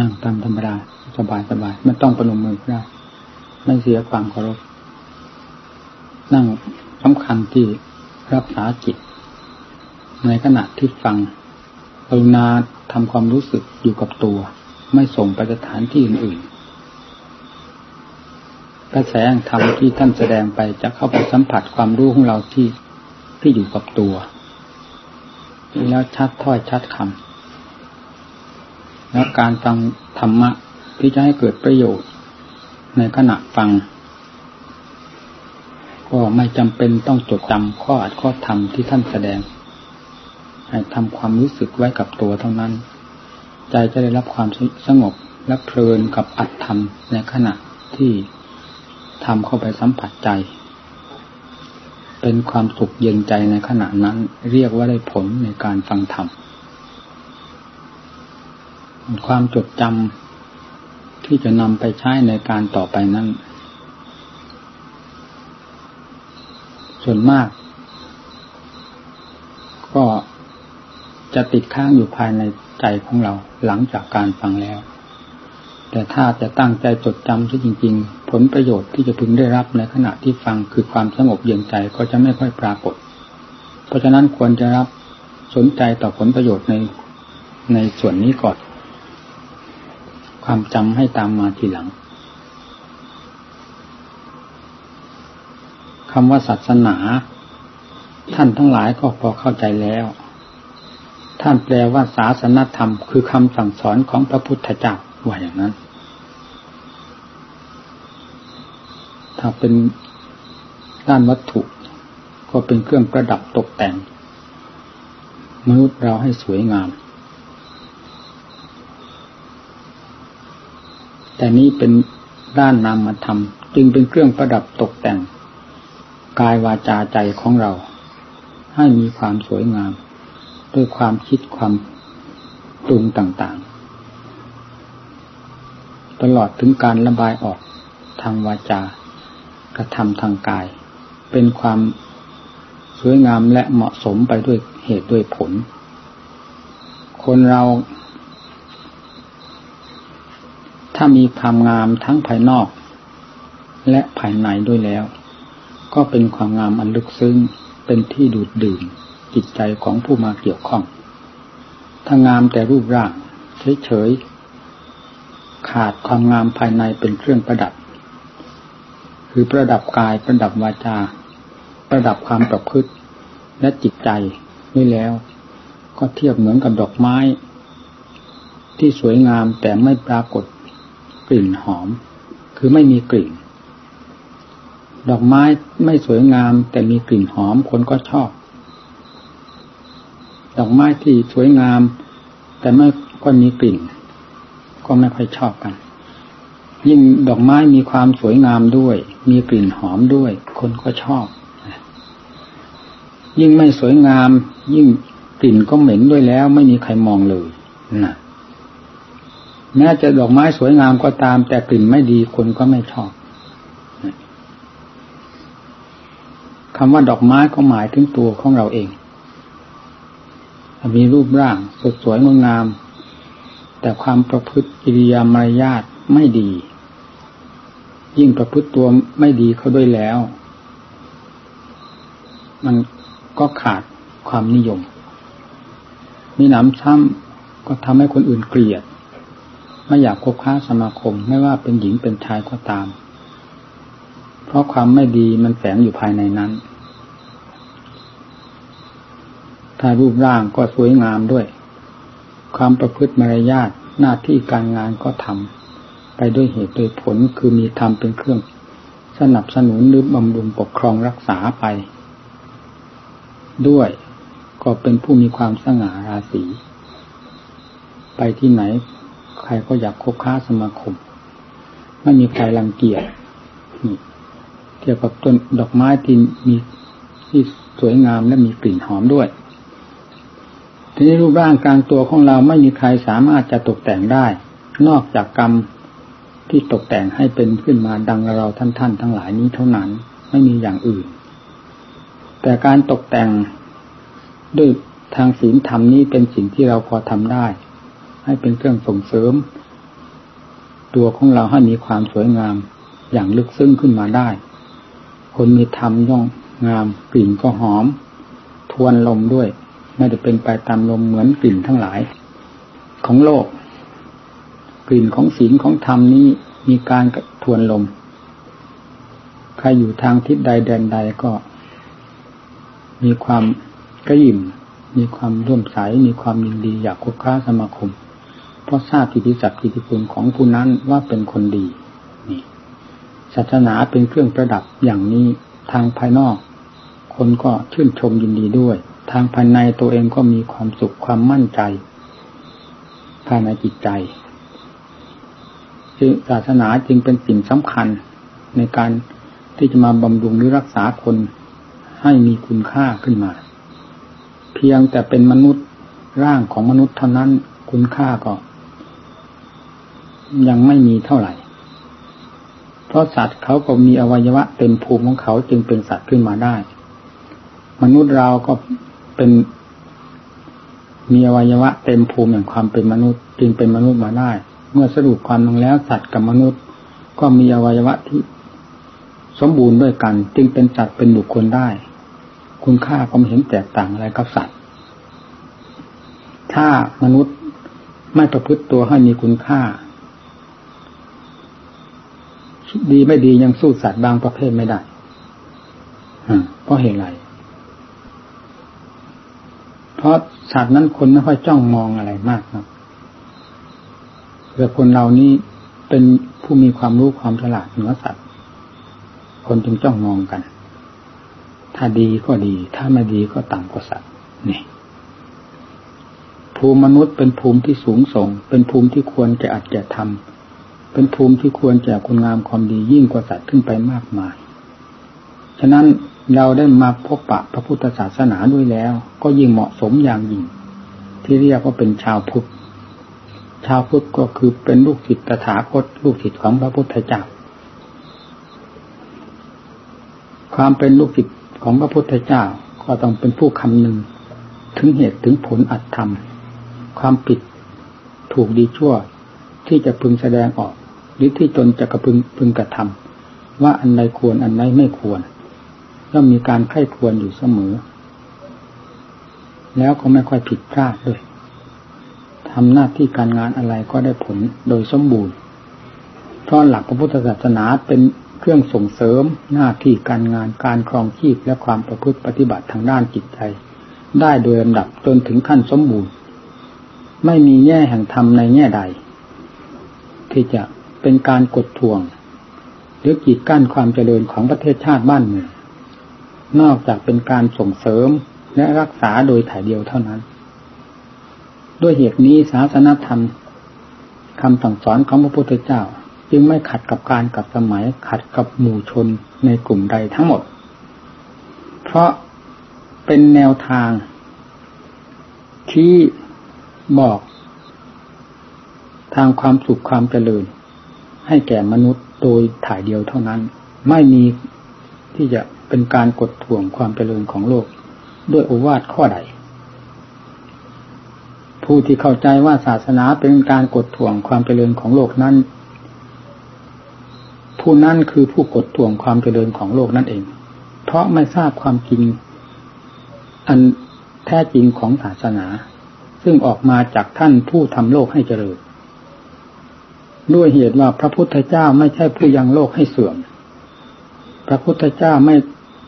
นั่งตามธรรมดาสบายสบายไม่ต้องประนมมือก็ได้ไม่เสียความเคารพนั่งสำคัญที่รักษาจิต ในขณะที่ฟังกรุณาทำความรู้สึกอยู่กับตัว ไม่ส่งไปสถานที่อื่นๆกระแสธรรมที่ท่านแสดงไปจะเข้าไปสัมผัสความรู้ของเราที่ที่อยู่กับตัว แล้วชัดถ้อยชัดคำ แล้วการฟังธรรมะที่จะให้เกิดประโยชน์ในขณะฟัง ก็ไม่จำเป็นต้องจดจำข้ออัดข้อธรรมที่ท่านแสดง ให้ทำความรู้สึกไว้กับตัวเท่านั้น ใจจะได้รับความสงบและเพลินกับอัดธรรมในขณะที่ทำเข้าไปสัมผัสใจ เป็นความสุขเย็นใจในขณะนั้น เรียกว่าได้ผลในการฟังธรรม ความจดจำที่จะนำไปใช้ในการต่อไปนั้น ส่วนมาก ก็จะติดค้างอยู่ภายในใจของเราหลังจากการฟังแล้ว แต่ถ้าจะตั้งใจจดจำที่จริง ๆ ผลประโยชน์ที่จะพึงได้รับในขณะที่ฟังคือความสงบเย็นใจก็จะไม่ค่อยปรากฏ เพราะฉะนั้นควรจะรับสนใจต่อผลประโยชน์ในในส่วนนี้ก่อน ความจำให้ตามมาทีหลังคำว่าศาสนา ท่านทั้งหลายก็พอเข้าใจแล้ว ท่านแปลว่าศาสนธรรม คือคำสั่งสอนของพระพุทธเจ้าว่าอย่างนั้น ถ้าเป็นด้านวัตถุ ก็เป็นเครื่องประดับตกแต่ง มนุษย์เราให้สวยงาม แต่นี้เป็นด้านนามธรรมจึงเป็นเครื่องประดับตกแต่ง กายวาจาใจของเรา ให้มีความสวยงาม ด้วยความคิดความปรุงต่างๆ ตลอดถึงการระบายออกทางวาจากระทำทางกาย เป็นความสวยงามและเหมาะสมไปด้วยเหตุด้วยผล คนเรา ถ้ามีความงามทั้งภายนอก และภายในด้วยแล้ว ก็เป็นความงามอันลึกซึ้งเป็นที่ดูดดื่มจิตใจของผู้มาเกี่ยวข้อง ถ้างามแต่รูปร่างเฉยๆขาดความงามภายในเป็นเครื่องประดับ คือประดับกายประดับวาจา ประดับความประพฤติและจิตใจนี่แล้ว ก็เทียบเหมือนกับดอกไม้ ที่สวยงามแต่ไม่ปรากฏ กลิ่นหอม คือไม่มีกลิ่น ดอกไม้ไม่สวยงาม แต่มีกลิ่นหอมคนก็ชอบ ดอกไม้ที่สวยงาม แต่ไม่ก็มีกลิ่น ก็ไม่ค่อยชอบกัน ยิ่งดอกไม้มีความสวยงามด้วย มีกลิ่นหอมด้วย คนก็ชอบ ยิ่งไม่สวยงาม ยิ่งกลิ่นก็เหม็นด้วยแล้ว ไม่มีใครมองเลยนะ แม้จะดอกไม้สวยงามก็ตาม แต่กลิ่นไม่ดีคนก็ไม่ชอบคำว่าดอกไม้ก็หมายถึงตัวของเราเองมีรูปร่างสดสวยงดงาม แต่ความประพฤติกิริยามารยาทไม่ดี ยิ่งประพฤติตัวไม่ดีเขาด้วยแล้ว มันก็ขาดความนิยม มีหนำซ้ำก็ทำให้คนอื่นเกลียด ไม่อยากคบค้าสมาคมไม่ว่าเป็นหญิงเป็นชายก็ตาม เพราะความไม่ดีมันแฝงอยู่ภายในนั้นถ้ารูปร่างก็สวยงามด้วย ความประพฤติมารยาทหน้าที่การงานก็ทำไปด้วยเหตุโดยผลคือมีธรรมเป็นเครื่อง สนับสนุนหรือบำรุงปกครองรักษาไป ด้วยก็เป็นผู้มีความสง่าราศีไปที่ไหน ใครก็อยากคบค้าสมาคม ไม่มีใครรังเกียจเกี่ยวกับต้นดอกไม้ที่มีที่สวยงามและมีกลิ่นหอมด้วย ทีนี้รูปร่างกลางตัวของเราไม่มีใครสามารถจะตกแต่งได้ นอกจากกรรมที่ตกแต่งให้เป็นขึ้นมาดังเราท่านท่านทั้งหลายนี้เท่านั้น ไม่มีอย่างอื่น แต่การตกแต่งด้วยทางศีลธรรมนี้เป็นสิ่งที่เราพอทำได้ ให้เป็นเครื่องส่งเสริม ตัวของเราให้มีความสวยงามอย่างลึกซึ้งขึ้นมาได้ คนมีธรรมย่องงามกลิ่นก็หอม ทวนลมด้วย ไม่ได้เป็นไปตามลมเหมือนกลิ่นทั้งหลาย ของโลก กลิ่นของศีลของธรรมนี้มีการทวนลม ใครอยู่ทางทิศใดแดนใดก็ มีความกระยิมมีความร่วมใสมีความยินดีอยากคุกค้าสมาคม เพราะทราบกิติศักดิ์กิติคุณของผู้นั้นว่าเป็นคนดีนี่ศาสนาเป็นเครื่องประดับอย่างนี้ทางภายนอก คนก็ชื่นชมยินดีด้วย ทางภายในตัวเองก็มีความสุขความมั่นใจ ภายในจิตใจจึงศาสนาจึงเป็นสิ่งสำคัญในการที่จะมาบำรุงหรือรักษาคนให้มีคุณค่าขึ้นมา เพียงแต่เป็นมนุษย์ร่างของมนุษย์เท่านั้นคุณค่าก็ ยังไม่มีเท่าไหร่ เพราะสัตว์เขาก็มีอวัยวะเต็มภูมิของเขาจึงเป็นสัตว์ขึ้นมาได้ มนุษย์เราก็เป็นมีอวัยวะเต็มภูมิอย่างความเป็นมนุษย์ จึงเป็นมนุษย์มาได้ เมื่อสรุปความลงแล้วสัตว์กับมนุษย์ ก็มีอวัยวะที่สมบูรณ์ด้วยกัน จึงเป็นสัตว์เป็นบุคคลได้ คุณค่าก็ไม่เห็นแตกต่างอะไรกับสัตว์ ถ้ามนุษย์ไม่ประพฤติตัวให้มีคุณค่า ดีไม่ดียังสู้สัตว์บางประเภทไม่ได้เพราะเหตุไร เพราะสัตว์นั้นคนไม่ค่อยจ้องมองอะไรมากครับแต่คนเรานี้เป็นผู้มีความรู้ความฉลาดเหนือสัตว์ คนจึงจ้องมองกัน ถ้าดีก็ดี ถ้าไม่ดีก็ต่ำกว่าสัตว์ นี่ ภูมิมนุษย์เป็นภูมิที่สูงส่ง เป็นภูมิที่ควรจะอัดแก่ทำ เป็นภูมิที่ควรแจะคุณงามความดียิ่งกว่าสัตว์ขึ้นไปมากมาย ฉะนั้นเราได้มาพบปะพระพุทธศาสนาด้วยแล้ว ก็ยิ่งเหมาะสมอย่างยิ่ง ที่เรียกว่าเป็นชาวพุทธ ชาวพุทธก็คือเป็นลูกศิษย์ตถาคตลูกศิษย์ของพระพุทธเจ้า ความเป็นลูกศิษย์ของพระพุทธเจ้าก็ต้องเป็นผู้คำนึงถึงเหตุถึงผลอัตธรรม ความผิดถูกดีชั่วที่จะพึงแสดงออก หรือที่ตนจะกระพึงพึงกระทำว่าอันใดควรอันใดไม่ควรย่อมมีการไข้ควรอยู่เสมอ แล้วก็ไม่ค่อยผิดพลาดด้วยทำหน้าที่การงานอะไรก็ได้ผลโดยสมบูรณ์เพราะหลักพระพุทธศาสนาเป็นเครื่องส่งเสริมหน้าที่การงานการครองชีพและความประพฤติปฏิบัติทางด้านจิตใจ ได้โดยลำดับจนถึงขั้นสมบูรณ์ ไม่มีแง่แห่งธรรมในแง่ใด ที่จะ เป็นการกดทวง หรือกีดกั้นความเจริญของประเทศชาติบ้านเมืองนอกจากเป็นการส่งเสริมและรักษาโดยถ่ายเดียวเท่านั้น ด้วยเหตุนี้ศาสนธรรมคำสั่งสอนของพระพุทธเจ้า จึงไม่ขัดกับการกับสมัยขัดกับหมู่ชนในกลุ่มใดทั้งหมด เพราะเป็นแนวทางที่บอก ทางความสุขความเจริญ ให้แก่มนุษย์โดยถ่ายเดียวเท่านั้น ไม่มีที่จะเป็นการกดถ่วงความเจริญของโลก ด้วยโอวาทข้อใด ผู้ที่เข้าใจว่าศาสนาเป็นการกดท่วงความเจริญของโลกนั้น ผู้นั้นคือผู้กดท่วงความเจริญของโลกนั่นเอง เพราะไม่ทราบความจริง อันแท้จริงของศาสนา ซึ่งออกมาจากท่านผู้ทำโลกให้เจริญ ด้วยเหตุว่าพระพุทธเจ้าไม่ใช่ผู้ยังโลกให้เสื่อม พระพุทธเจ้าไม่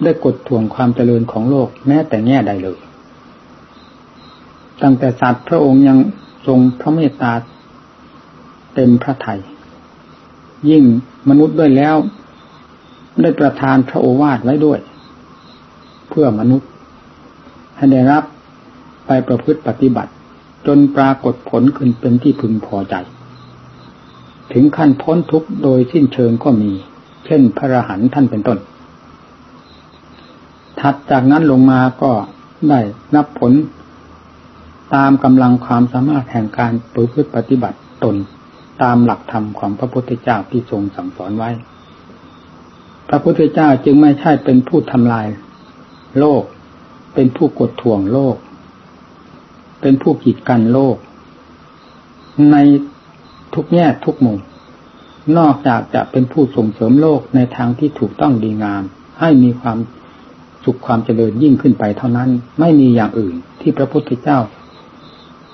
ได้กดทวงความเจริญของโลกแม้แต่แง่ใดเลย ตั้งแต่สัตว์พระองค์ยังทรงพระเมตตาเต็มพระทยัยยิ่งมนุษย์ด้วยแล้ว ได้ประทานพระโอวาทไว้ด้วย เพื่อมนุษย์ ให้ได้รับไปประพฤติปฏิบัติ จนปรากฏผลขึ้นเป็นที่พึงพอใจ ถึงขั้นพ้นทุกข์โดยสิ้นเชิงก็มี เช่นพระรหันท่านเป็นต้น ถัดจากนั้นลงมาก็ได้รับผลตามกำลังความสามารถแห่งการประพฤติปฏิบัติตนตามหลักธรรมของพระพุทธเจ้าที่ทรงสั่งสอนไว้ พระพุทธเจ้าจึงไม่ใช่เป็นผู้ทำลาย โลก เป็นผู้กดท่วงโลก เป็นผู้กีดกันโลก ใน ทุกแง่ทุกมุมนอกจากจะเป็นผู้ส่งเสริมโลกในทางที่ถูกต้องดีงาม ให้มีความสุขความเจริญยิ่งขึ้นไปเท่านั้น ไม่มีอย่างอื่นที่พระพุทธเจ้า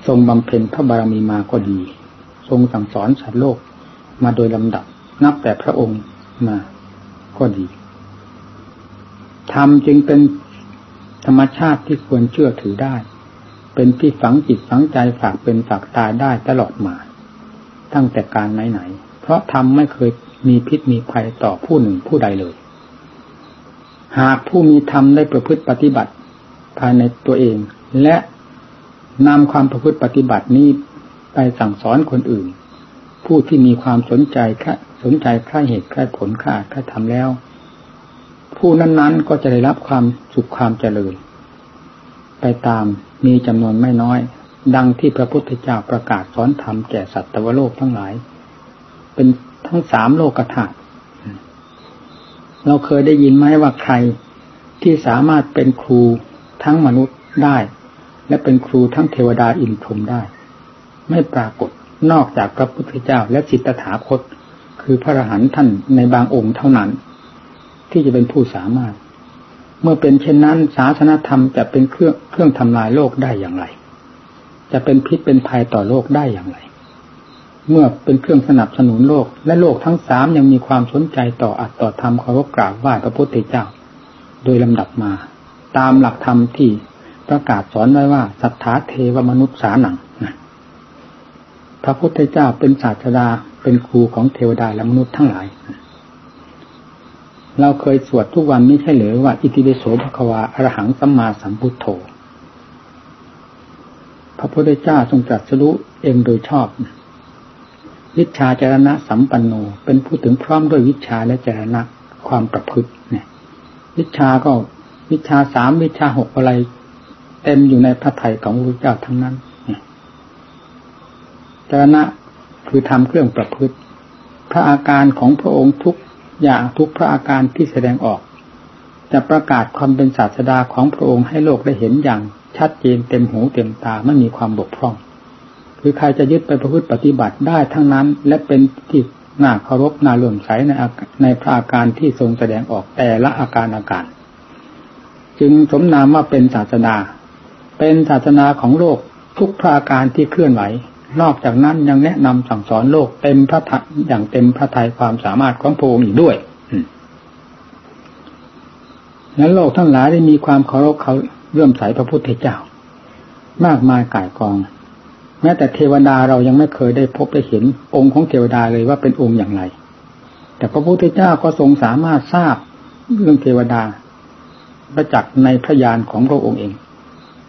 ทรงบำเพ็ญพระบารมีมาก็ดี ทรงสั่งสอนสัตว์โลกมาโดยลำดับนับแต่พระองค์มาก็ดีธรรมจึงเป็นธรรมชาติที่ควรเชื่อถือได้ เป็นที่ฝังจิตฝังใจฝากเป็นฝากตายได้ตลอดมา ตั้งแต่การไหนๆเพราะธรรมไม่เคยมีพิษมีภัยต่อผู้หนึ่งผู้ใดเลย หากผู้มีธรรมได้ประพฤติปฏิบัติภายในตัวเอง และนำความประพฤติปฏิบัตินี้ไปสั่งสอนคนอื่น ผู้ที่มีความสนใจแค่สนใจใคร่เหตุใคร่ผลค่าค่ทำแล้ว ผู้นั้นๆก็จะได้รับความสุขความเจริญ ไปตามมีจำนวนไม่น้อย ดังที่พระพุทธเจ้าประกาศสอนธรรมแก่สัตวโลกทั้งหลาย เป็นทั้งสามโลกธาตุเราเคยได้ยินไหมว่าใครที่สามารถเป็นครูทั้งมนุษย์ได้ และเป็นครูทั้งเทวดาอินทรมได้ ไม่ปรากฏนอกจากพระพุทธเจ้าและจิตถาคต คือพระอรหันต์ท่านในบางองค์เท่านั้น ที่จะเป็นผู้สามารถ เมื่อเป็นเช่นนั้นศาสนธรรมจะเป็นเครื่องเครื่องทำลายโลกได้อย่างไร จะเป็นพิษเป็นภัยต่อโลกได้อย่างไร เมื่อเป็นเครื่องสนับสนุนโลก และโลกทั้งสามยังมีความสนใจต่ออัตต่อธรรมเคารพกราบไหว้พระพุทธเจ้า โดยลำดับมา ตามหลักธรรมที่ประกาศสอนไว้ว่าสัทธาเทวมนุษย์สาหนังพระพุทธเจ้าเป็นศาสดาเป็นครูของเทวดาและมนุษย์ทั้งหลาย เราเคยสวดทุกวันไม่ใช่หรือว่า อิติปิโสภควาอรหังสัมมาสัมพุทโธ พระพุทธเจ้าทรงตรัสรู้เองโดยชอบวิชาจรณะสัมปันโน เป็นผู้ถึงพร้อมด้วยวิชาและจรณะความประพฤติเนี่ยวิชาก็วิชาสามวิชาหกอะไร เต็มอยู่ในพระไถ่ของพระพุทธเจ้าทั้งนั้นจรณะคือทำเครื่องประพฤติ พระอาการของพระองค์ทุกอย่างทุกพระอาการที่แสดงออก จะประกาศความเป็นศาสดาของพระองค์ให้โลกได้เห็นอย่าง ชัดเจนเต็มหูเต็มตาไม่มีความบกพร่อง คือใครจะยึดไปประพฤติปฏิบัติได้ทั้งนั้น และเป็นที่น่าเคารพน่าเลื่อมใสในในพระอาการที่ทรงแสดงออกแต่ละอาการอาการ จึงสมนามว่าเป็นศาสดาเป็นศาสนาของโลกทุกพระอาการที่เคลื่อนไหวนอกจากนั้นยังแนะนำสั่งสอนโลกเต็มพระทัยอย่างเต็มพระทัยความสามารถของพระองค์อีกด้วยนั้นโลกทั้งหลายได้มีความเคารพเขา เลื่อมใสพระพุทธเจ้า มากมายก่ายกอง แม้แต่เทวดาเรายังไม่เคยได้พบได้เห็นองค์ของเทวดาเลยว่าเป็นองค์อย่างไร แต่พระพุทธเจ้าก็ทรงสามารถทราบเรื่องเทวดาประจักษ์ในพระญาณของพระองค์เอง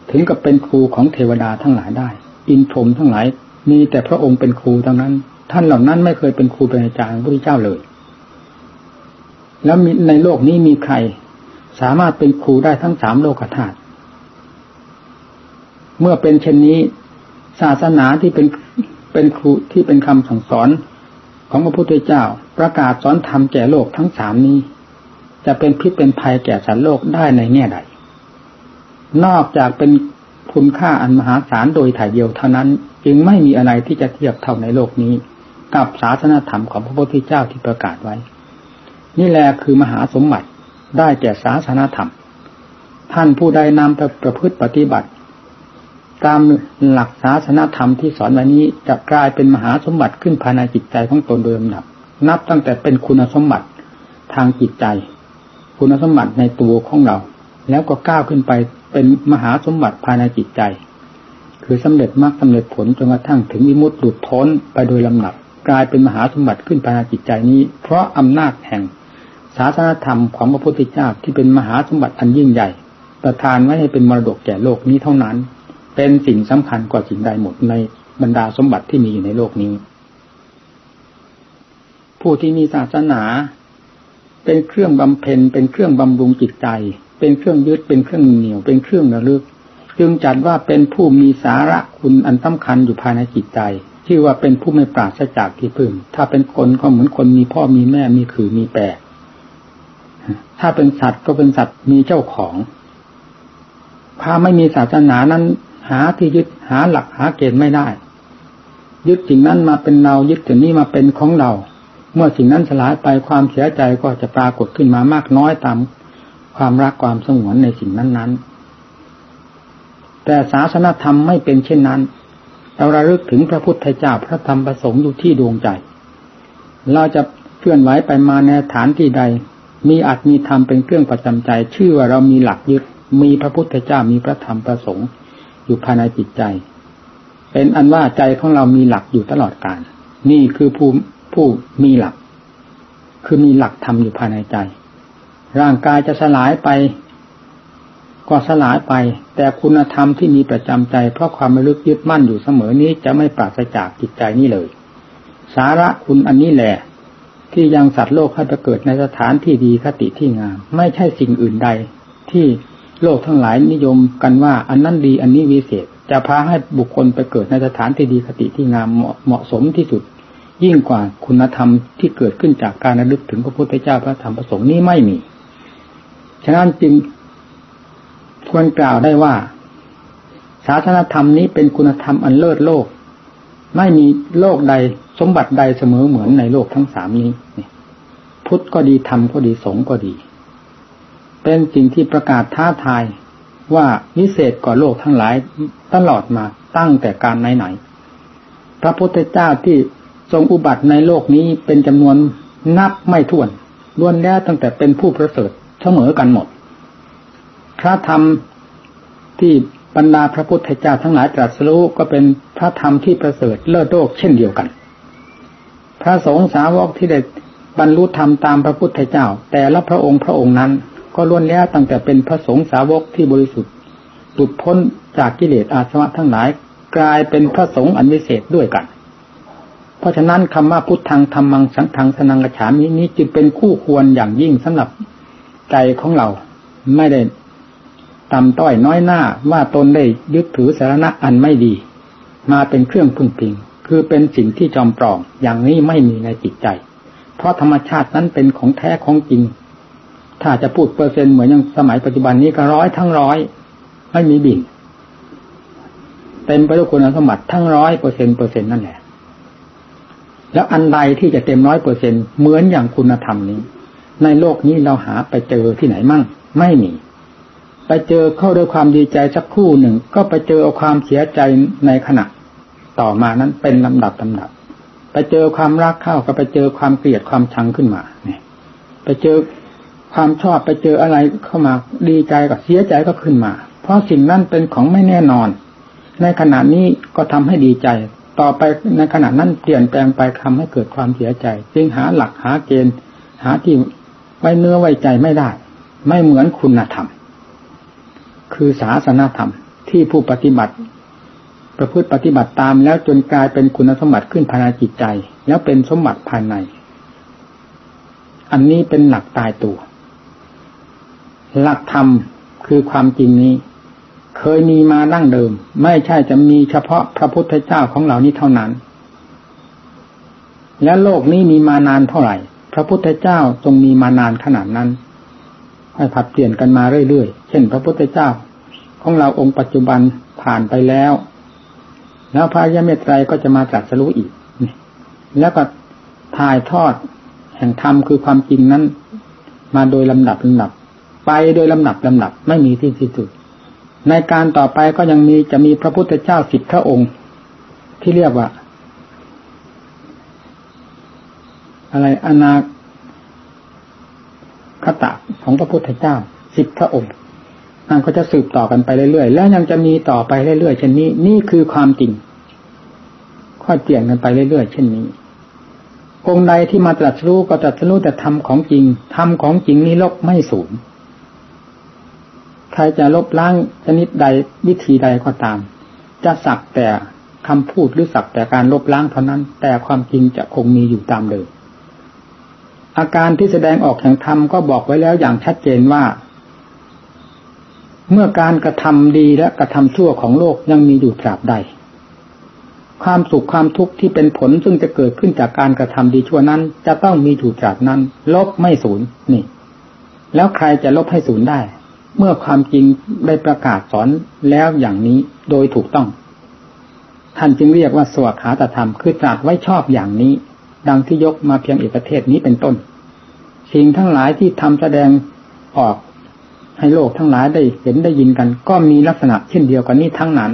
ถึงกับเป็นครูของเทวดาทั้งหลายได้ อินทรมทั้งหลายมีแต่พระองค์เป็นครูทั้งนั้น ท่านเหล่านั้นไม่เคยเป็นครูเป็นอาจารย์พระพุทธเจ้าเลย แล้วในโลกนี้มีใคร สามารถเป็นครูได้ทั้งสามโลกธาตุ เมื่อเป็นเช่นนี้ ศาสนาที่เป็นเป็นครูที่เป็นคำสั่งสอนของพระพุทธเจ้า ประกาศสอนธรรมแก่โลกทั้งสามนี้ จะเป็นพิษเป็นภัยแก่สัตว์โลกได้ในแง่ใด นอกจากเป็นคุณค่าอันมหาศาลโดยถ่ายเดียวเท่านั้น จึงไม่มีอะไรที่จะเทียบเท่าในโลกนี้ กับศาสนาธรรมของพระพุทธเจ้าที่ประกาศไว้ นี่แหละคือมหาสมบัติได้แก่ศาสนาธรรม ท่านผู้ใดนำไปประพฤติปฏิบัติ ตามหลักศาสนาธรรมที่สอนว้นี้จะกลายเป็นมหาสมบัติขึ้นภายในจิตใจของตนโดยลำดับ นับตั้งแต่เป็นคุณสมบัติทางจิตใจ คุณสมบัติในตัวของเรา แล้วก็ก้าวขึ้นไปเป็นมหาสมบัติภายในจิตใจ คือสำเร็จมรรคสาเร็จผลจนกระทั่งถึงวิมุตติหลุดพ้นไปโดยลำดับ กลายเป็นมหาสมบัติขึ้นภายในจิตใจนี้ เพราะอำนาจแห่งศาสนธรรมของพระพุทธเจ้าที่เป็นมหาสมบัติอันยิ่งใหญ่ ประทานไว้ให้เป็นมรดกแก่โลกนี้เท่านั้น เป็นสิ่งสำคัญกว่าสิ่งใดหมดในบรรดาสมบัติที่มีอยู่ในโลกนี้ ผู้ที่มีศาสนา เป็นเครื่องบำเพ็ญเป็นเครื่องบำรุงจิตใจ เป็นเครื่องยึดเป็นเครื่องเหนียว เป็นเครื่องระลึก จึงจัดว่าเป็นผู้มีสาระคุณอันสำคัญอยู่ภายในจิตใจชื่อว่าเป็นผู้ไม่ปราศจากที่พึ่ง ถ้าเป็นคนก็เหมือนคนมีพ่อมีแม่มีขือมีแปรถ้าเป็นสัตว์ก็เป็นสัตว์มีเจ้าของ ถ้าไม่มีศาสนานั้น หาที่ยึดหาหลักหาเกณฑ์ไม่ได้ ยึดสิ่งนั้นมาเป็นเรายึดสิ่งนี้มาเป็นของเรา เมื่อสิ่งนั้นสลายไปความเสียใจก็จะปรากฏขึ้นมามากน้อยตามความรักความสงวนในสิ่งนั้นๆ แต่ศาสนธรรมไม่เป็นเช่นนั้น เราระลึกถึงพระพุทธเจ้าพระธรรมประสงค์อยู่ที่ดวงใจ เราจะเคลื่อนไหวไปมาในฐานที่ใด มีอัตมีธรรมเป็นเครื่องประจำใจ ชื่อว่าเรามีหลักยึดมีพระพุทธเจ้ามีพระธรรมประสงค์ อยู่ภายในจิตใจ เป็นอันว่าใจของเรามีหลักอยู่ตลอดกาลนี่คือผู้ผู้มีหลัก คือมีหลักธรรมอยู่ภายในใจ ร่างกายจะสลายไป ก็สลายไป แต่คุณธรรมที่มีประจำใจ เพราะความลึกยึดมั่นอยู่เสมอนี้จะไม่ปราศจากจิตใจนี้เลย สาระคุณอันนี้แหละที่ยังสัตว์โลกให้ไปเกิดในสถานที่ดีคติที่งาม ไม่ใช่สิ่งอื่นใดที่ โลกทั้งหลายนิยมกันว่า อันนั้นดีอันนี้วิเศษ จะพาให้บุคคลไปเกิดในสถานที่ดีคติที่งามเหมาะสมที่สุด ยิ่งกว่าคุณธรรมที่เกิดขึ้นจากการระลึกถึงพระพุทธเจ้าพระธรรมพระสงฆ์นี้ไม่มี ฉะนั้นจึงควรกล่าวได้ว่าศาสนธรรมนี้เป็นคุณธรรมอันเลิศโลก ไม่มีโลกใดสมบัติใดเสมอเหมือนในโลกทั้งสามนี้ พุทธก็ดีธรรมก็ดีสงฆ์ก็ดี เป็นสิ่งที่ประกาศท้าทายว่าวิเศษกว่าโลกทั้งหลายตลอดมาตั้งแต่การไหนๆพระพุทธเจ้าที่ทรงอุบัติในโลกนี้เป็นจำนวนนับไม่ถ้วนล้วนแล้วตั้งแต่เป็นผู้ประเสริฐเสมอกันหมด พระธรรมที่บรรดาพระพุทธเจ้าทั้งหลายตรัสรู้ก็เป็นพระธรรมที่ประเสริฐเลิศโลกเช่นเดียวกัน พระสงฆ์สาวกที่ได้บรรลุธรรมตามพระพุทธเจ้า แต่ละพระองค์พระองค์นั้น ก็ล้วนแล้วตั้งแต่เป็นพระสงฆ์สาวกที่บริสุทธิ์หลุดพ้นจากกิเลสอาสวะทั้งหลาย กลายเป็นพระสงฆ์อันวิเศษด้วยกัน เพราะฉะนั้นคำว่าพุทธังธรรมังสังฆังสนังกระฉามินี้จึงเป็นคู่ควรอย่างยิ่งสำหรับใจของเราไม่ได้ต่ำต้อยน้อยหน้าว่าตนได้ยึดถือสาระอันไม่ดี มาเป็นเครื่องพึ่งพิง คือเป็นสิ่งที่จอมปลอมอย่างนี้ไม่มีในจิตใจ เพราะธรรมชาตินั้นเป็นของแท้ของจริง ถ้าจะพูดเปอร์เซ็นต์เหมือนอย่างสมัยปัจจุบันนี้ก็ร้อยทั้งร้อยไม่มีบินเต็มไปด้วยคุณสมบัติทั้งร้อยเปอร์เซ็นเปอร์เซ็นนั่นแหละ แล้วอันใดที่จะเต็มร้อยเปอร์เซ็นเหมือนอย่างคุณธรรมนี้ ในโลกนี้เราหาไปเจอที่ไหนมั่ง ไม่มี ไปเจอเข้าด้วยความดีใจสักครู่หนึ่ง ก็ไปเจอเอาความเสียใจในขณะ ต่อมานั้นเป็นลำดับลาดับ ไปเจอความรักเข้าก็ไปเจอความเกลียดความชังขึ้นมาเนี่ยไปเจอ ความชอบไปเจออะไรเข้ามาดีใจกับเสียใจก็ขึ้นมา เพราะสิ่งนั้นเป็นของไม่แน่นอน ในขณะนี้ก็ทำให้ดีใจ ต่อไปในขณะนั้นเปลี่ยนแปลงไปทำให้เกิดความเสียใจ จึงหาหลักหาเกณฑ์ หาที่ไว้เนื้อไว้ใจไม่ได้ ไม่เหมือนคุณธรรม คือศาสนาธรรมที่ผู้ปฏิบัติ ประพฤติปฏิบัติตามแล้วจนกลายเป็นคุณสมบัติขึ้นภายในจิตใจ แล้วเป็นสมบัติภายใน อันนี้เป็นหลักตายตัว หลักธรรมคือความจริงนี้ เคยมีมาดั้งเดิม ไม่ใช่จะมีเฉพาะพระพุทธเจ้าของเรานี้เท่านั้น และโลกนี้มีมานานเท่าไหร่ พระพุทธเจ้าทรงมีมานานขนาดนั้นให้ผัดเปลี่ยนกันมาเรื่อยๆ เช่น พระพุทธเจ้า ของเราองค์ปัจจุบันผ่านไปแล้ว แล้วพระยาเมตไตรก็จะมาตรัสรู้อีก แล้วก็ถ่ายทอดแห่งธรรมคือความจริงนั้น มาโดยลำดับลำดับ ไปโดยลำดับลำดับไม่มีที่สิ้นสุด ในการต่อไปก็ยังมีจะมีพระพุทธเจ้าสิบพระองค์ ที่เรียกว่า อะไรอนาคตะของพระพุทธเจ้าสิบพระองค์นั่นก็จะสืบต่อกันไปเรื่อยๆ แล้วยังจะมีต่อไปเรื่อยๆเช่นนี้ นี่คือความจริงค่อยเปลี่ยนกันไปเรื่อยๆ เช่นนี้ องค์ใดที่มาตรัสรู้ก็ตรัสรู้แต่ธรรมของจริง ธรรมของจริงนี้ลบไม่สูญ ใครจะลบล้างชนิดใดวิธีใดก็ตาม จะสักแต่คำพูดหรือสักแต่การลบล้างเท่านั้น แต่ความจริงจะคงมีอยู่ตามเดิมอาการที่แสดงออกแห่งธรรมก็บอกไว้แล้วอย่างชัดเจนว่า เมื่อการกระทำดีและกระทำชั่วของโลกยังมีอยู่ตราบใด ความสุขความทุกข์ที่เป็นผลซึ่งจะเกิดขึ้นจากการกระทำดีชั่วนั้น จะต้องมีอยู่ตราบนั้น ลบไม่สูญนี่ แล้วใครจะลบให้สูญได้ เมื่อความจริงได้ประกาศสอนแล้วอย่างนี้โดยถูกต้อง ท่านจึงเรียกว่าสวขาตธรรมคือตรัสไว้ชอบอย่างนี้ ดังที่ยกมาเพียงเอกเทศนี้เป็นต้น สิ่งทั้งหลายที่ทำแสดงออกให้โลกทั้งหลายได้เห็นได้ยินกัน ก็มีลักษณะเช่นเดียวกันนี้ทั้งนั้น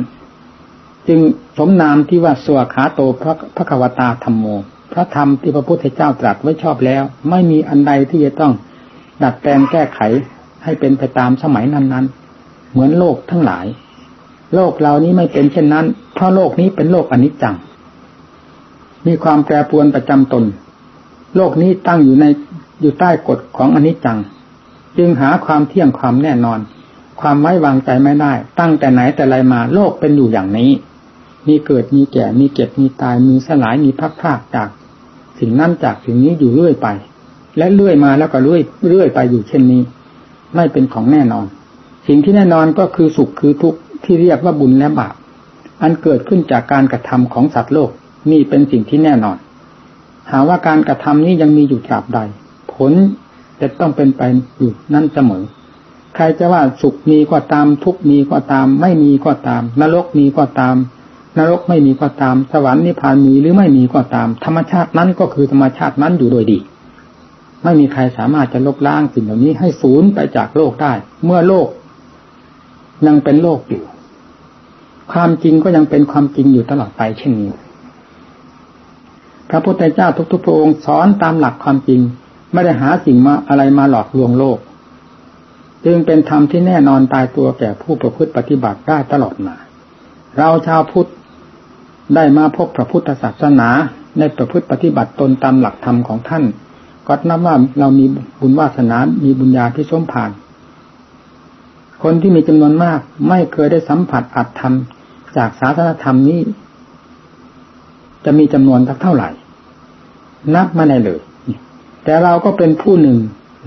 จึงสมนามที่ว่าสวขาโตพระพระควตาธรรมโม พระธรรมที่พระพุทธเจ้าตรัสไว้ชอบแล้ว ไม่มีอันใดที่จะต้องดัดแปลงแก้ไข ให้เป็นไปตามสมัยนั้นๆ เหมือนโลกทั้งหลาย โลกเรานี้ไม่เป็นเช่นนั้น เพราะโลกนี้เป็นโลกอนิจจัง มีความแปรปรวนประจำตน โลกนี้ตั้งอยู่ในอยู่ใต้กฎของอนิจจัง จึงหาความเที่ยงความแน่นอน ความไว้วางใจไม่ได้ ตั้งแต่ไหนแต่ไรมาโลกเป็นอยู่อย่างนี้ มีเกิดมีแก่มีเก็บมีตายมีสลายมีพักพากจากสิ่งนั้นจากสิ่งนี้อยู่เรื่อยไป และเรื่อยมาแล้วก็เรื่อยเรื่อยไปอยู่เช่นนี้ ไม่เป็นของแน่นอน สิ่งที่แน่นอนก็คือสุขคือทุกข์ที่เรียกว่าบุญและบาปอันเกิดขึ้นจากการกระทำของสัตว์โลกนี่เป็นสิ่งที่แน่นอน หาว่าการกระทำนี้ยังมีอยู่ตราบใด ผลจะต้องเป็นไปอยู่นั่นเสมอ ใครจะว่าสุขมีก็ตาม ทุกมีก็ตาม ไม่มีก็ตาม นรกมีก็ตาม นรกไม่มีก็ตาม สวรรค์นิพพานมีหรือไม่มีก็ตาม ธรรมชาตินั้นก็คือธรรมชาตินั้นอยู่โดยดี ไม่มีใครสามารถจะลบล้างสิ่งเหล่านี้ให้สูญไปจากโลกได้ เมื่อโลก ยังเป็นโลกอยู่ ความจริงก็ยังเป็นความจริงอยู่ตลอดไปเช่นนี้ พระพุทธเจ้าทุกๆพระองค์สอนตามหลักความจริง ไม่ได้หาสิ่งมาอะไรมาหลอกลวงโลก จึงเป็นธรรมที่แน่นอนตายตัวแก่ผู้ประพฤติปฏิบัติได้ตลอดมา เราชาวพุทธได้มาพบพระพุทธศาสนาในประพฤติปฏิบัติตนตามหลักธรรมของท่าน ก็นับว่าเรามีบุญวาสนา มีบุญญาที่สมผ่าน คนที่มีจำนวนมาก ไม่เคยได้สัมผัสอัตธรรม จากศาสนธรรมนี้ จะมีจำนวนสักเท่าไหร่ นับมาได้เลย แต่เราก็เป็นผู้หนึ่ง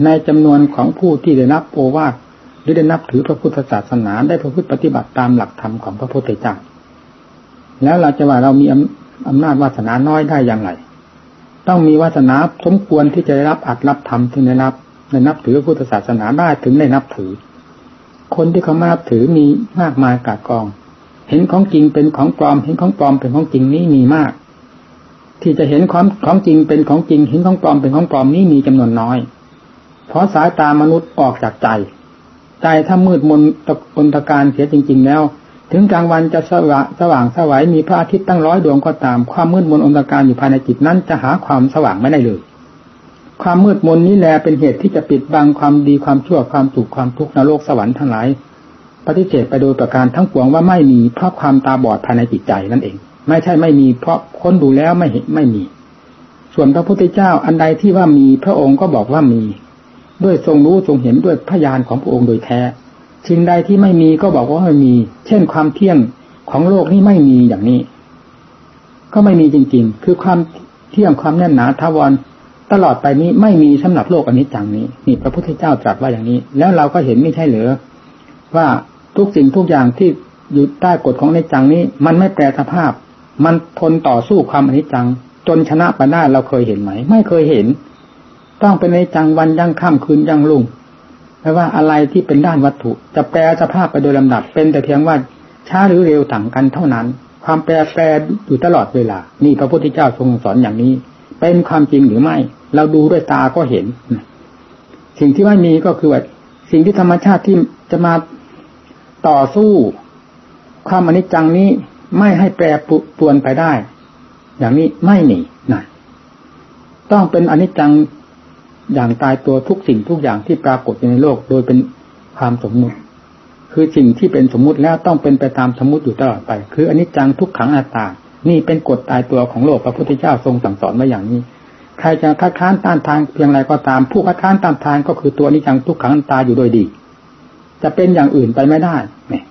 ในจำนวนของผู้ที่ได้รับโอวาทหรือได้นับถือพระพุทธศาสนาได้ประพฤติปฏิบัติตามหลักธรรมของพระพุทธเจ้าแล้วเราจะว่าเรามีอำนาจวาสนาน้อยได้อย่างไร ต้องมีวาสนาสมควรที่จะได้รับอัดรับธรรมถึงได้รับในนับถือพุทธศาสนาได้ถึงได้นับถือ คนที่เขามานับถือมีมากมายกากอง เห็นของจริงเป็นของปลอม เห็นของปลอมเป็นของจริงนี้มีมาก ที่จะเห็นความของจริงเป็นของจริง เห็นของปลอมเป็นของปลอมนี้มีจำนวนน้อย เพราะสายตามนุษย์ออกจากใจ ใจถ้ามืดมนตะอนตะการเสียจริง ๆ แล้ว ถึงกลางวันจะสว่างสว่างสวัยมีพระอาทิตย์ตั้งร้อยดวงก็ตาม ความมืดมนอนตการอยู่ภายในจิตนั้นจะหาความสว่างไม่ได้เลย ความมืดมนนี้แลเป็นเหตุที่จะปิดบังความดีความชั่วความถูกความทุกข์นรกสวรรค์ทั้งหลายปฏิเสธไปโดยประการทั้งปวงว่าไม่มีเพราะความตาบอดภายในจิตใจนั่นเอง ไม่ใช่ไม่มีเพราะค้นดูแล้วไม่เห็นไม่มี ส่วนพระพุทธเจ้าอันใดที่ว่ามีพระองค์ก็บอกว่ามี ด้วยทรงรู้ทรงเห็นด้วยพยานของพระองค์โดยแท้ สิ่งใดที่ไม่มีก็บอกว่าไม่มี เช่นความเที่ยงของโลกนี้ไม่มีอย่างนี้ ก็ไม่มีจริง ๆ คือความเที่ยงความแน่นหนาทาวรตลอดไปนี้ไม่มีสำหรับโลกอันนี้จังนี้นี่พระพุทธเจ้าตรัสว่าอย่างนี้ แล้วเราก็เห็นไม่ใช่เหรือว่าทุกสิ่งทุกอย่างที่อยู่ใต้กฎของในจังนี้ มันไม่แปรสภาพ มันทนต่อสู้ความอนิจจัง จนชนะไปได้เราเคยเห็นไหม ไม่เคยเห็น ต้องเป็นในจังวันยังค่ำคืนยังลุ่ง ไม่ว่าอะไรที่เป็นด้านวัตถุ จะแปลสภาพไปโดยลำดับ เป็นแต่เพียงว่าช้าหรือเร็วต่างกันเท่านั้น ความแปรแปรอยู่ตลอดเวลา นี่พระพุทธเจ้าทรงสอนอย่างนี้ เป็นความจริงหรือไม่ เราดูด้วยตาก็เห็น สิ่งที่ไม่มีก็คือว่าสิ่งที่ธรรมชาติที่จะมาต่อสู้ ความอนิจจังนี้ไม่ให้แปรปรวนไปได้ อย่างนี้ไม่หนีนะต้องเป็นอนิจจัง อย่างตายตัวทุกสิ่งทุกอย่างที่ปรากฏอยู่ในโลก โดยเป็นความสมมุติ คือสิ่งที่เป็นสมมุติแล้วต้องเป็นไปตามสมมุติอยู่ตลอดไป คืออนิจจังทุกขังอนัตา นี่เป็นกฎตายตัวของโลกพระพุทธเจ้าทรงสั่งสอนมาอย่างนี้ ใครจะคัดค้านต้านทานเพียงไรก็ตาม ผู้คัดค้านต้านทานก็คือตัวอนิจจังทุกขังอนัตตาอยู่โดยดี จะเป็นอย่างอื่นไปไม่ได้เนี่ย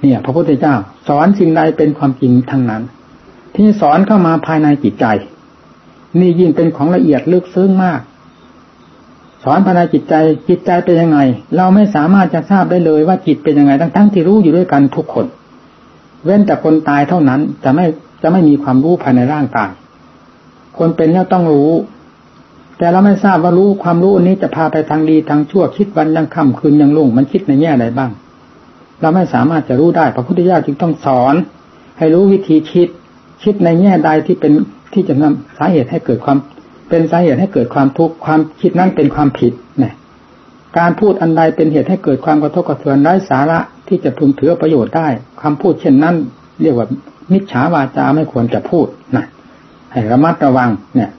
เนี่ย พระพุทธเจ้า สอนสิ่งใดเป็นความจริงทั้งนั้น ที่สอนเข้ามาภายในจิตใจ นี่ยิ่งเป็นของละเอียดลึกซึ้งมาก สอนภายในจิตใจจิตใจเป็นยังไง เราไม่สามารถจะทราบได้เลยว่าจิตเป็นยังไง ทั้งๆที่รู้อยู่ด้วยกันทุกคน เว้นแต่คนตายเท่านั้นจะไม่จะไม่มีความรู้ภายในร่างกายคนเป็นแล้วต้องรู้ แต่เราไม่ทราบว่ารู้ความรู้นี้จะพาไปทางดีทางชั่วคิดวันยังค่ำคืนยังลุ่งมันคิดในแง่ใดบ้าง เราไม่สามารถจะรู้ได้พระพุทธเจ้าจึงต้องสอน ให้รู้วิธีคิด คิดในแง่ใดที่เป็น ที่จะนำสาเหตุให้เกิดความ เป็นสาเหตุให้เกิดความทุกข์ความคิดนั้นเป็นความผิดนะการพูดอันใดเป็นเหตุให้เกิดความกระทบกระเทือนไร้สาระที่จะพึงถือประโยชน์ได้คำพูดเช่นนั้น เรียกว่ามิจฉาวาจาไม่ควรจะพูดนะให้ระมัดระวังเนี่ย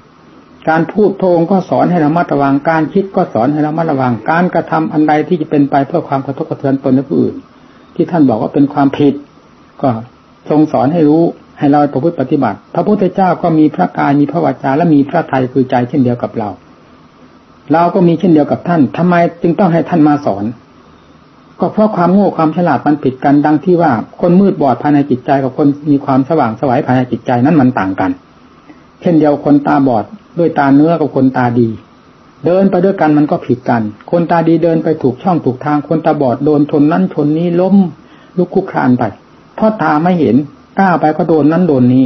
การพูดพระองค์ก็สอนให้ระมัดระวัง การคิดก็สอนให้ระมัดระวัง การกระทำอันใดที่จะเป็นไปเพื่อความกระทบกระเทือนตนและผู้อื่น ที่ท่านบอกว่าเป็นความผิด ก็ทรงสอนให้รู้ ให้เราประพฤติปฏิบัติ พระพุทธเจ้าก็มีพระกายมีพระวจาและมีพระทัยคือใจเช่นเดียวกับเรา เราก็มีเช่นเดียวกับท่านทำไมจึงต้องให้ท่านมาสอน ก็เพราะความโง่ความฉลาดมันผิดกันดังที่ว่าคนมืดบอดภายในจิตใจกับคนมีความสว่างสวัยภายในจิตใจนั้นมันต่างกัน เช่นเดียวคนตาบอดด้วยตาเนื้อกับคนตาดี เดินไปด้วยกันมันก็ผิดกัน คนตาดีเดินไปถูกช่องถูกทางคนตาบอดโดนชนนั้นชนนี้ล้มลุกคุกคลานไปเพราะตาไม่เห็น ก้าวไปก็โดนนั้นโดนนี้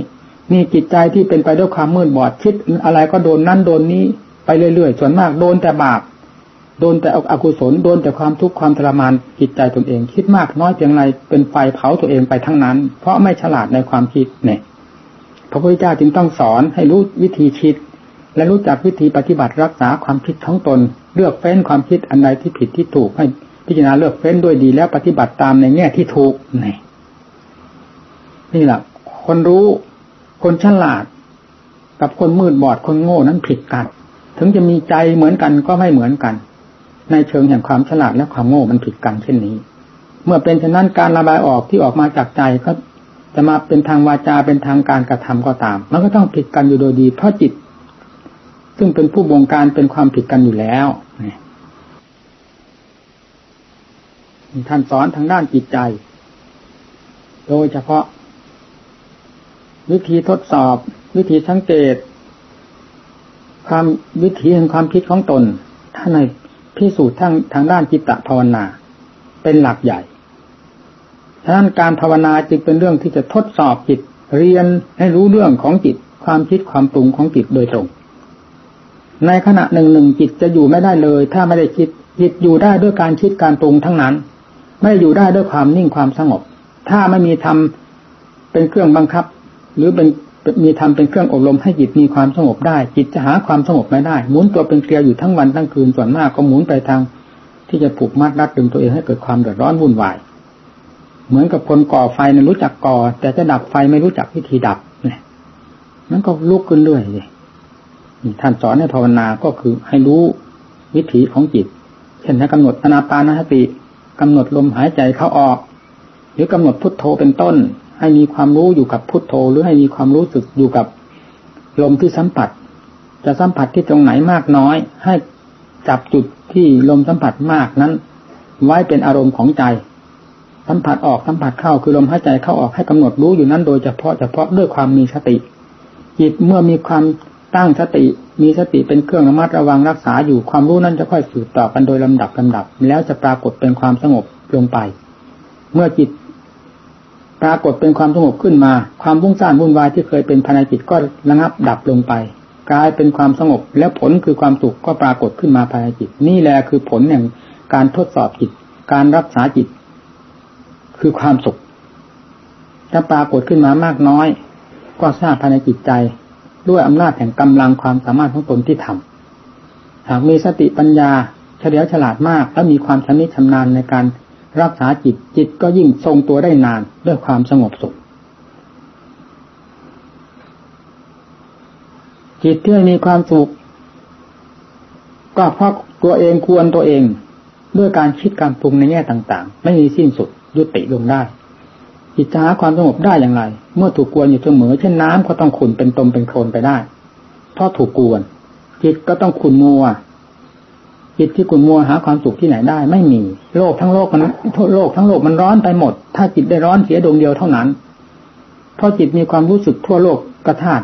มีจิตใจที่เป็นไปด้วยความมืดบอดคิดอะไรก็โดนนั้นโดนนี้ไปเรื่อยๆส่วนมากโดนแต่บาปโดนแต่อกุศลโดนแต่ความทุกข์ความทรมานจิตใจตนเอง คิดมากน้อยเพียงไรเป็นไฟเผาตัวเองไปทั้งนั้น เพราะไม่ฉลาดในความคิดเนี่ยพระพุทธเจ้าจึงต้องสอนให้รู้วิธีคิด และรู้จักวิธีปฏิบัติรักษาความคิดของตน เลือกเฟ้นความคิดอันใดที่ผิดที่ถูกให้พิจารณาเลือกเฟ้นด้วยดีแล้วปฏิบัติตามในแง่ที่ถูกเนี่ย นี่แหละคนรู้คนฉลาด กับคนมืดบอดคนโง่นั้นผิดกัน ถึงจะมีใจเหมือนกันก็ไม่เหมือนกัน ในเชิงแห่งความฉลาดและความโง่มันผิดกันเช่นนี้ เมื่อเป็นเช่นนั้นการระบายออกที่ออกมาจากใจก็จะมาเป็นทางวาจาเป็นทางการกระทำก็ตาม มันก็ต้องผิดกันอยู่โดยดี เพราะจิต ซึ่งเป็นผู้บงการเป็นความผิดกันอยู่แล้วท่านสอนทางด้านจิตใจ โดยเฉพาะ วิธีทดสอบ วิธีสังเกต ความวิธีแห่งความคิดของตนท่านในพิสูจน์ทางทางด้านจิตตภาวนา เป็นหลักใหญ่ฉะนั้นการภาวนาจึงเป็นเรื่องที่จะทดสอบจิต เรียนให้รู้เรื่องของจิต ความคิดความปรุงของจิตโดยตรง ในขณะหนึ่งหนึ่งจิตจะอยู่ไม่ได้เลย ถ้าไม่ได้คิดจิตอยู่ได้ด้วยการคิดการปรุงทั้งนั้น ไม่อยู่ได้ด้วยความนิ่งความสงบ ถ้าไม่มีทำเป็นเครื่องบังคับ หรือเป็นมีทำเป็นเครื่องอบรมให้จิตมีความสงบได้ จิตจะหาความสงบไม่ได้หมุนตัวเป็นเกลียวอยู่ทั้งวันทั้งคืนส่วนมากก็หมุนไปทาง ที่จะผูกมัดรัดดึงตัวเองให้เกิดความเดือดร้อนวุ่นวาย เหมือนกับคนก่อไฟนะรู้จักก่อ แต่จะดับไฟไม่รู้จักวิธีดับเนี่ยนั้นก็ลุกขึ้นเรื่อยเลยท่านสอนให้ภาวนาก็คือให้รู้วิถีของจิต เช่นให้กำหนดอนาปานสติกำหนดลมหายใจเข้าออก หรือกำหนดพุทโธเป็นต้น ให้มีความรู้อยู่กับพุทโธ หรือให้มีความรู้สึกอยู่กับลมที่สัมผัส จะสัมผัสที่ตรงไหนมากน้อย ให้จับจุดที่ลมสัมผัสมากนั้น ไว้เป็นอารมณ์ของใจ สัมผัสออกสัมผัสเข้าคือลมหายใจเข้าออกให้กำหนดรู้อยู่นั้นโดยเฉพาะเฉพาะด้วยความมีสติ จิตเมื่อมีความตั้งสติ มีสติเป็นเครื่องระมัดระวังรักษาอยู่ความรู้นั้นจะค่อยสืบต่อกันโดยลำดับลำดับ แล้วจะปรากฏเป็นความสงบลงไป เมื่อจิต รากฏเป็นความสงบขึ้นมา ความวุ่งซ่านวุ่นวายที่เคยเป็นภายในจิตก็ระงับดับลงไป กลายเป็นความสงบ แล้วผลคือความสุขก็ปรากฏขึ้นมาภายในจิต นี่แหละคือผลแห่งการทดสอบจิต การรักษาจิต คือความสุขจะปรากฏขึ้นมามากน้อย ก็ทราบภายในจิตใจ ด้วยอำนาจแห่งกำลังความสามารถของตนที่ทำหากมีสติปัญญาเฉลียวฉลาดมาก และมีความชำนิชำนาญในการ รักษาจิตจิตก็ยิ่งทรงตัวได้นานด้วยความสงบสุข จิตที่มีความสุขก็เพราะตัวเองควรตัวเอง ด้วยการคิดการปรุงในแง่ต่างๆ ไม่มีสิ้นสุดยุติลงได้ จิตจะหาความสงบได้อย่างไร เมื่อถูกกวนอยู่เสมอเช่นน้ำก็ต้องขุนเป็นตมเป็นโคลนไปได้เพราะถูกกวน จิตก็ต้องขุนมัว จิตที่กุ่นมัวหาความสุขที่ไหนได้ไม่มีโลกทั้งโลกมันโลกทั้งโลกมันร้อนไปหมด ถ้าจิตได้ร้อนเสียดวงเดียวเท่านั้น เพราะจิตมีความรู้สึกทั่วโลกกระทาน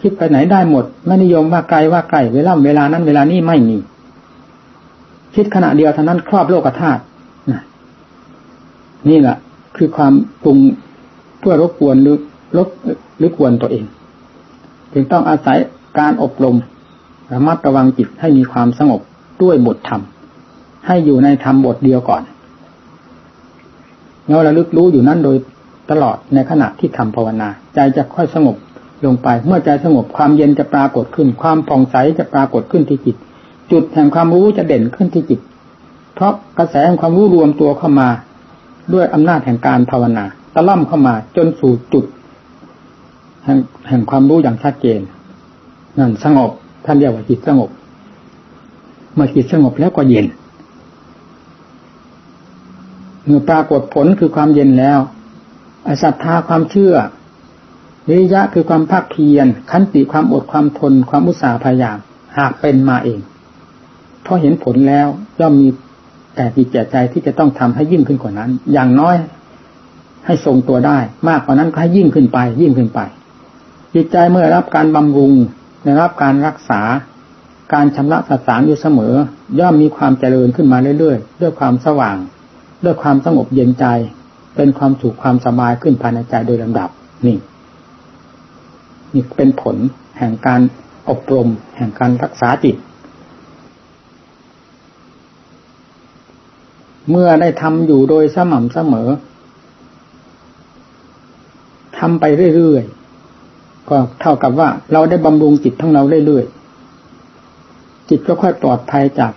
คิดไปไหนได้หมด ไม่นิยมว่าไกลว่าไกลเวลาเวลานั้นเวลานี้ไม่มีคิดขณะเดียวเท่านั้นครอบโลกธาตุนี่แหละคือความปรุงเพื่อรบกวนหรือลบหรือกวนตัวเอง จึงต้องอาศัยการอบรมระมัดระวังจิตให้มีความสงบ ด้วยบทธรรม ให้อยู่ในธรรมบทเดียวก่อนเราระลึกรู้อยู่นั้นโดยตลอดในขณะที่ทำภาวนา ใจจะค่อยสงบลงไป เมื่อใจสงบความเย็นจะปรากฏขึ้น ความผ่องใสจะปรากฏขึ้นที่จิต จุดแห่งความรู้จะเด่นขึ้นที่จิต เพราะกระแสแห่งความรู้รวมตัวเข้ามา ด้วยอำนาจแห่งการภาวนา ตะล่อมเข้ามาจนสู่จุด แห่งแห่งความรู้อย่างชัดเจนนั่นสงบท่านเรียกว่าจิตสงบ เมื่อจิตสงบแล้วก็เย็น เมื่อปรากฏผลคือความเย็นแล้วอศรัทธาความเชื่อวิริยะคือความภาคเพียรขันติความอดความทน ความอุตสาห์พยายามหากเป็นมาเองเพราะเห็นผลแล้วย่อมมีแต่จิตใจที่จะต้องทำให้ยิ่งขึ้นกว่านั้น อย่างน้อยให้ทรงตัวได้ มากกว่านั้นก็ให้ยิ่งขึ้นไป ยิ่งขึ้นไป จิตใจเมื่อรับการบำรุงได้รับการรักษา การชำระสสางอยู่เสมอ ย่อมมีความเจริญขึ้นมาเรื่อยๆ ด้วยความสว่าง ด้วยความสงบเย็นใจ เป็นความสุขความสบายขึ้นภายในใจโดยลำดับนี่นี่เป็นผลแห่งการอบรม แห่งการรักษาจิต เมื่อได้ทำอยู่โดยสม่ำเสมอทำไปเรื่อยๆก็เท่ากับว่าเราได้บำรุงจิตทั้งเราเรื่อยๆ จิตก็ค่อยปลอดภัยจาก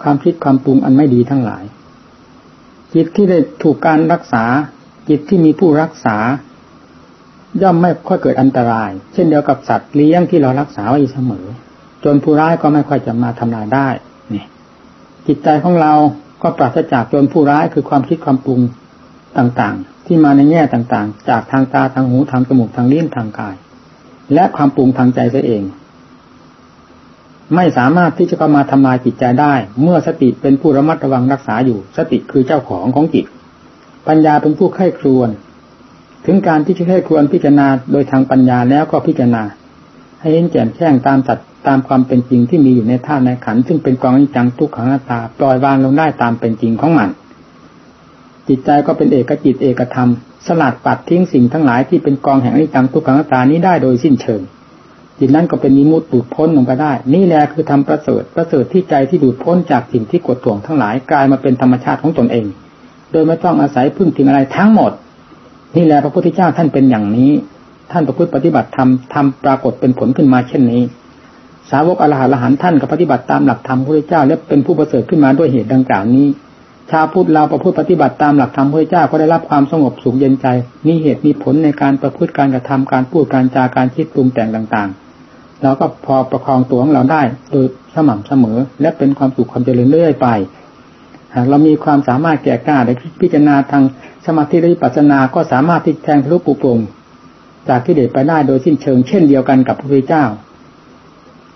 ความคิดความปรุงอันไม่ดีทั้งหลาย จิตที่ได้ถูกการรักษา จิตที่มีผู้รักษา ย่อมไม่ค่อยเกิดอันตราย เช่นเดียวกับสัตว์เลี้ยงที่เรารักษาไว้เสมอ จนผู้ร้ายก็ไม่ค่อยจะมาทำลายได้นี่จิตใจของเราก็ปราศจากจนผู้ร้ายคือความคิดความปรุงต่างๆ ที่มาในแง่ต่างๆ จากทางตาทางหูทางจมูกทางลิ้นทางกาย และความปรุงทางใจตัวเอง ไม่สามารถที่จะเข้ามาทำลายจิตใจได้ เมื่อสติเป็นผู้ระมัดระวังรักษาอยู่ สติคือเจ้าของของจิต ปัญญาเป็นผู้ไข้ครวน ถึงการที่จะไข้ครวนพิจารณาโดยทางปัญญาแล้วก็พิจารณา ให้เห็นแจ่มแจ้งตามจัดตามความเป็นจริงที่มีอยู่ในธาตุในขันซึ่งเป็นกองอนิจจังทุกขังนาตาปล่อยวางลงได้ตามเป็นจริงของมัน จิตใจก็เป็นเอกจิตเอกธรรม สลัดปัดทิ้งสิ่งทั้งหลายที่เป็นกองแห่งอนิจจังทุกขังตานี้ได้โดยสิ้นเชิง จิตนั้นก็เป็นมิมุตดูดพ้นลงไปได้ นี่แหละคือทำประเสริฐประเสริฐที่ใจที่ดูดพ้นจากสิ่งที่กดท่วงทั้งหลายกลายมาเป็นธรรมชาติของตนเอง โดยไม่ต้องอาศัยพึ่งพิงอะไรทั้งหมด นี่แหละพระพุทธเจ้าท่านเป็นอย่างนี้ ท่านประพฤติปฏิบัติธรรมทำปรากฏเป็นผลขึ้นมาเช่นนี้ สาวกอรหันต์ท่านก็ปฏิบัติตามหลักธรรมพระพุทธเจ้าและเป็นผู้ประเสริฐขึ้นมาด้วยเหตุดังกล่าวนี้ ชาวพุทธเราประพฤติปฏิบัติตามหลักธรรมพระเจ้าก็ได้รับความสงบสุขเย็นใจมีเหตุมีผลในการประพฤติการกระทำการพูดการจาการคิดปรุงแต่งต่างๆ เราก็พอประคองตัวของเราได้ โดยสม่ำเสมอ และเป็นความสุขความเจริญเรื่อยไป หากเรามีความสามารถแก่กล้าในพิจารณาทางสมาธิและปัสนาก็สามารถที่แทงทะลุปูปงจากที่เดชไปได้โดยสิ้นเชิงเช่นเดียวกันกับพระพุทธเจ้า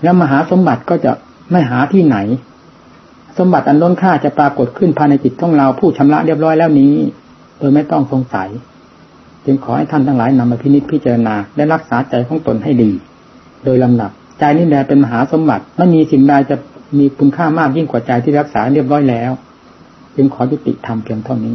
แล้วมหาสมบัติก็จะไม่หาที่ไหน สมบัติอันล้นค่าจะปรากฏขึ้นภายในจิตของเราผู้ชำระเรียบร้อยแล้วนี้ โดยไม่ต้องสงสัย จึงขอให้ท่านทั้งหลายนำมาพินิจพิจารณาและรักษาใจของตนให้ดี โดยลำดับ ใจนี่แหละเป็นมหาสมบัติไม่มีสิ่งใดจะมีคุณค่ามากยิ่งกว่าใจที่รักษาเรียบร้อยแล้ว จึงขอยุติธรรมเพียงเท่านี้